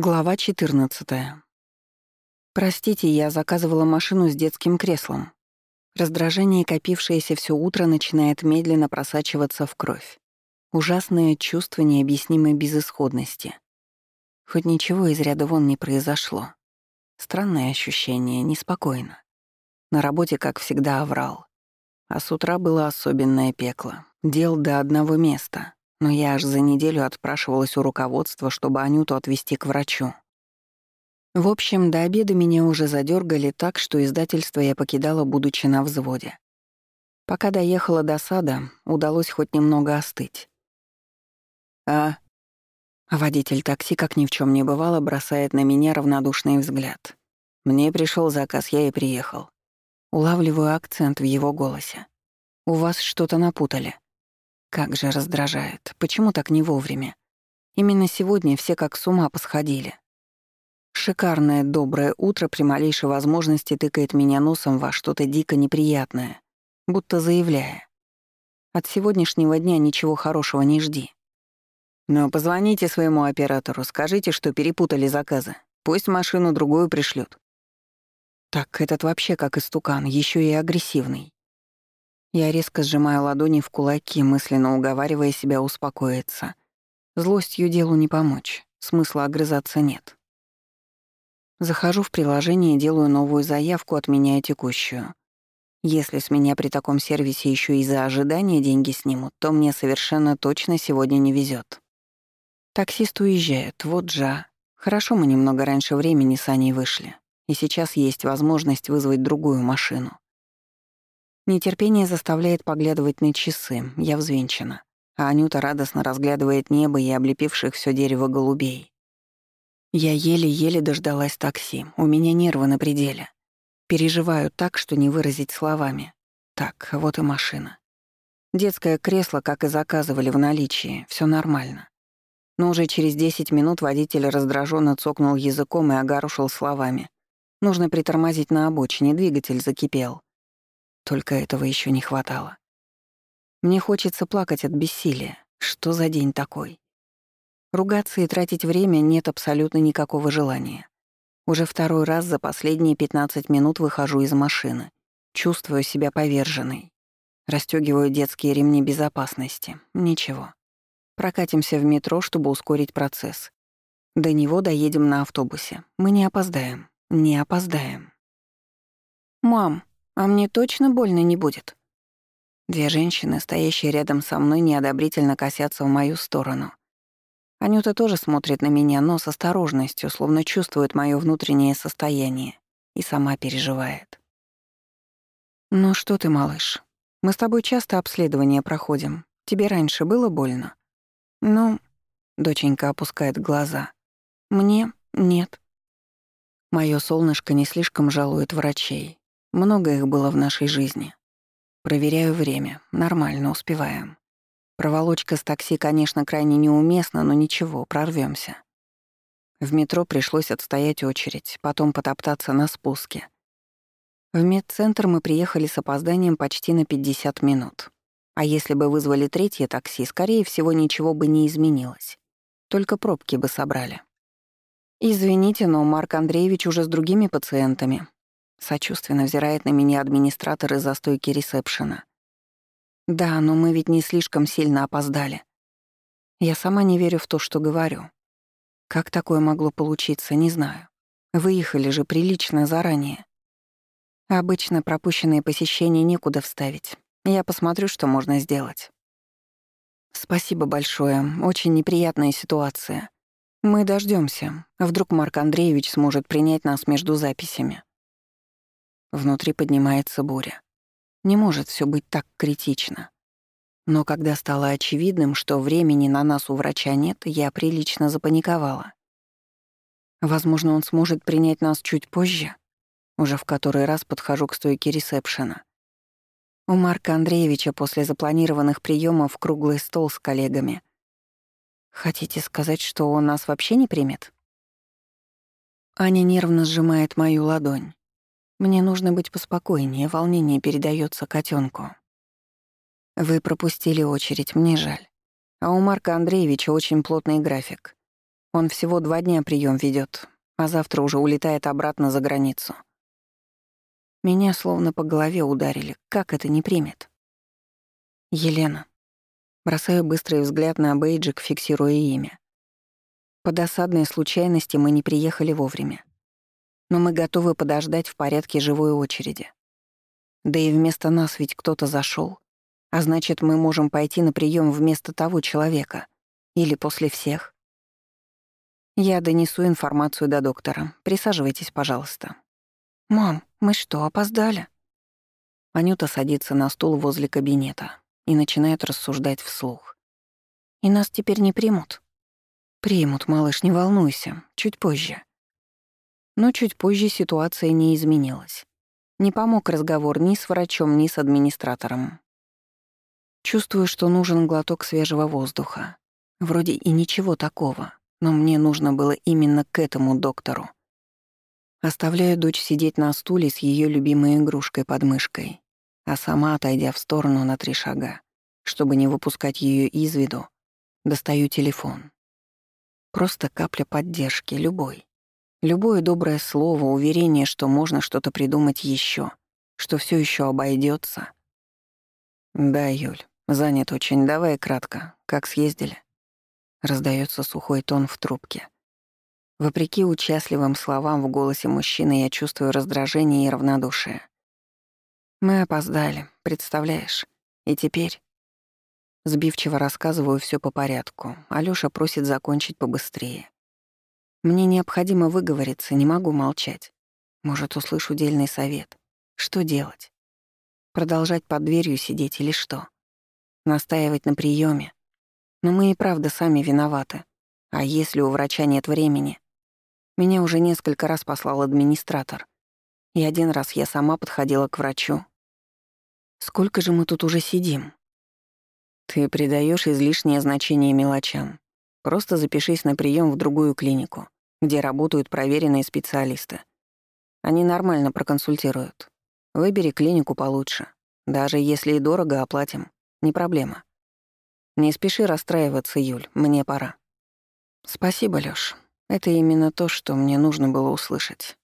Глава 14. Простите, я заказывала машину с детским креслом. Раздражение, копившееся все утро, начинает медленно просачиваться в кровь. Ужасное чувство необъяснимой безысходности. Хоть ничего из ряда вон не произошло. Странное ощущение, неспокойно. На работе, как всегда, оврал. А с утра было особенное пекло. Дел до одного места — но я аж за неделю отпрашивалась у руководства, чтобы Анюту отвезти к врачу. В общем, до обеда меня уже задергали так, что издательство я покидала, будучи на взводе. Пока доехала до сада, удалось хоть немного остыть. «А?» Водитель такси, как ни в чем не бывало, бросает на меня равнодушный взгляд. «Мне пришел заказ, я и приехал». Улавливаю акцент в его голосе. «У вас что-то напутали». Как же раздражает. Почему так не вовремя? Именно сегодня все как с ума посходили. Шикарное доброе утро при малейшей возможности тыкает меня носом во что-то дико неприятное, будто заявляя. От сегодняшнего дня ничего хорошего не жди. Но позвоните своему оператору, скажите, что перепутали заказы. Пусть машину другую пришлют. Так, этот вообще как истукан, еще и агрессивный. Я резко сжимаю ладони в кулаки, мысленно уговаривая себя успокоиться. Злостью делу не помочь, смысла огрызаться нет. Захожу в приложение и делаю новую заявку, отменяя текущую. Если с меня при таком сервисе еще и за ожидание деньги снимут, то мне совершенно точно сегодня не везет. Таксист уезжает, вот жа. Хорошо мы немного раньше времени с Аней вышли, и сейчас есть возможность вызвать другую машину. Нетерпение заставляет поглядывать на часы, я взвинчена. А Анюта радостно разглядывает небо и облепивших все дерево голубей. Я еле-еле дождалась такси, у меня нервы на пределе. Переживаю так, что не выразить словами. Так, вот и машина. Детское кресло, как и заказывали в наличии, все нормально. Но уже через 10 минут водитель раздраженно цокнул языком и огорушил словами. Нужно притормозить на обочине, двигатель закипел. Только этого еще не хватало. Мне хочется плакать от бессилия. Что за день такой? Ругаться и тратить время нет абсолютно никакого желания. Уже второй раз за последние 15 минут выхожу из машины. Чувствую себя поверженной. Растёгиваю детские ремни безопасности. Ничего. Прокатимся в метро, чтобы ускорить процесс. До него доедем на автобусе. Мы не опоздаем. Не опоздаем. «Мам, а мне точно больно не будет?» Две женщины, стоящие рядом со мной, неодобрительно косятся в мою сторону. Анюта тоже смотрит на меня, но с осторожностью, словно чувствует моё внутреннее состояние и сама переживает. «Ну что ты, малыш, мы с тобой часто обследование проходим. Тебе раньше было больно?» «Ну...» — доченька опускает глаза. «Мне? Нет». Моё солнышко не слишком жалует врачей, много их было в нашей жизни. Проверяю время. Нормально, успеваем. Проволочка с такси, конечно, крайне неуместна, но ничего, прорвемся. В метро пришлось отстоять очередь, потом потоптаться на спуске. В медцентр мы приехали с опозданием почти на 50 минут. А если бы вызвали третье такси, скорее всего, ничего бы не изменилось. Только пробки бы собрали. «Извините, но Марк Андреевич уже с другими пациентами. Сочувственно взирает на меня администратор из-за стойки ресепшена. Да, но мы ведь не слишком сильно опоздали. Я сама не верю в то, что говорю. Как такое могло получиться, не знаю. Выехали же прилично заранее. Обычно пропущенные посещения некуда вставить. Я посмотрю, что можно сделать. Спасибо большое. Очень неприятная ситуация. Мы дождемся. Вдруг Марк Андреевич сможет принять нас между записями. Внутри поднимается буря. Не может все быть так критично. Но когда стало очевидным, что времени на нас у врача нет, я прилично запаниковала. Возможно, он сможет принять нас чуть позже. Уже в который раз подхожу к стойке ресепшена. У Марка Андреевича после запланированных приемов круглый стол с коллегами. Хотите сказать, что он нас вообще не примет? Аня нервно сжимает мою ладонь. Мне нужно быть поспокойнее, волнение передается котенку. Вы пропустили очередь, мне жаль. А у Марка Андреевича очень плотный график. Он всего два дня прием ведет, а завтра уже улетает обратно за границу. Меня словно по голове ударили. Как это не примет? Елена. Бросаю быстрый взгляд на бейджик, фиксируя имя. По досадной случайности мы не приехали вовремя. Но мы готовы подождать в порядке живой очереди. Да и вместо нас ведь кто-то зашел, а значит, мы можем пойти на прием вместо того человека. Или после всех. Я донесу информацию до доктора. Присаживайтесь, пожалуйста. «Мам, мы что, опоздали?» Анюта садится на стул возле кабинета и начинает рассуждать вслух. «И нас теперь не примут?» «Примут, малыш, не волнуйся. Чуть позже». Но чуть позже ситуация не изменилась. Не помог разговор ни с врачом, ни с администратором. Чувствую, что нужен глоток свежего воздуха. Вроде и ничего такого, но мне нужно было именно к этому доктору. Оставляю дочь сидеть на стуле с ее любимой игрушкой под мышкой, а сама, отойдя в сторону на три шага, чтобы не выпускать ее из виду, достаю телефон. Просто капля поддержки, любой. Любое доброе слово, уверение, что можно что-то придумать еще, что все еще обойдется. Да, Юль, занят очень. Давай кратко. Как съездили? Раздается сухой тон в трубке. Вопреки участливым словам в голосе мужчины я чувствую раздражение и равнодушие. Мы опоздали, представляешь? И теперь... Сбивчиво рассказываю все по порядку. Алёша просит закончить побыстрее. Мне необходимо выговориться, не могу молчать. Может, услышу дельный совет. Что делать? Продолжать под дверью сидеть или что? Настаивать на приеме? Но мы и правда сами виноваты. А если у врача нет времени? Меня уже несколько раз послал администратор. И один раз я сама подходила к врачу. Сколько же мы тут уже сидим? Ты придаешь излишнее значение мелочам. Просто запишись на прием в другую клинику, где работают проверенные специалисты. Они нормально проконсультируют. Выбери клинику получше. Даже если и дорого оплатим, не проблема. Не спеши расстраиваться, Юль, мне пора. Спасибо, Лёш. Это именно то, что мне нужно было услышать.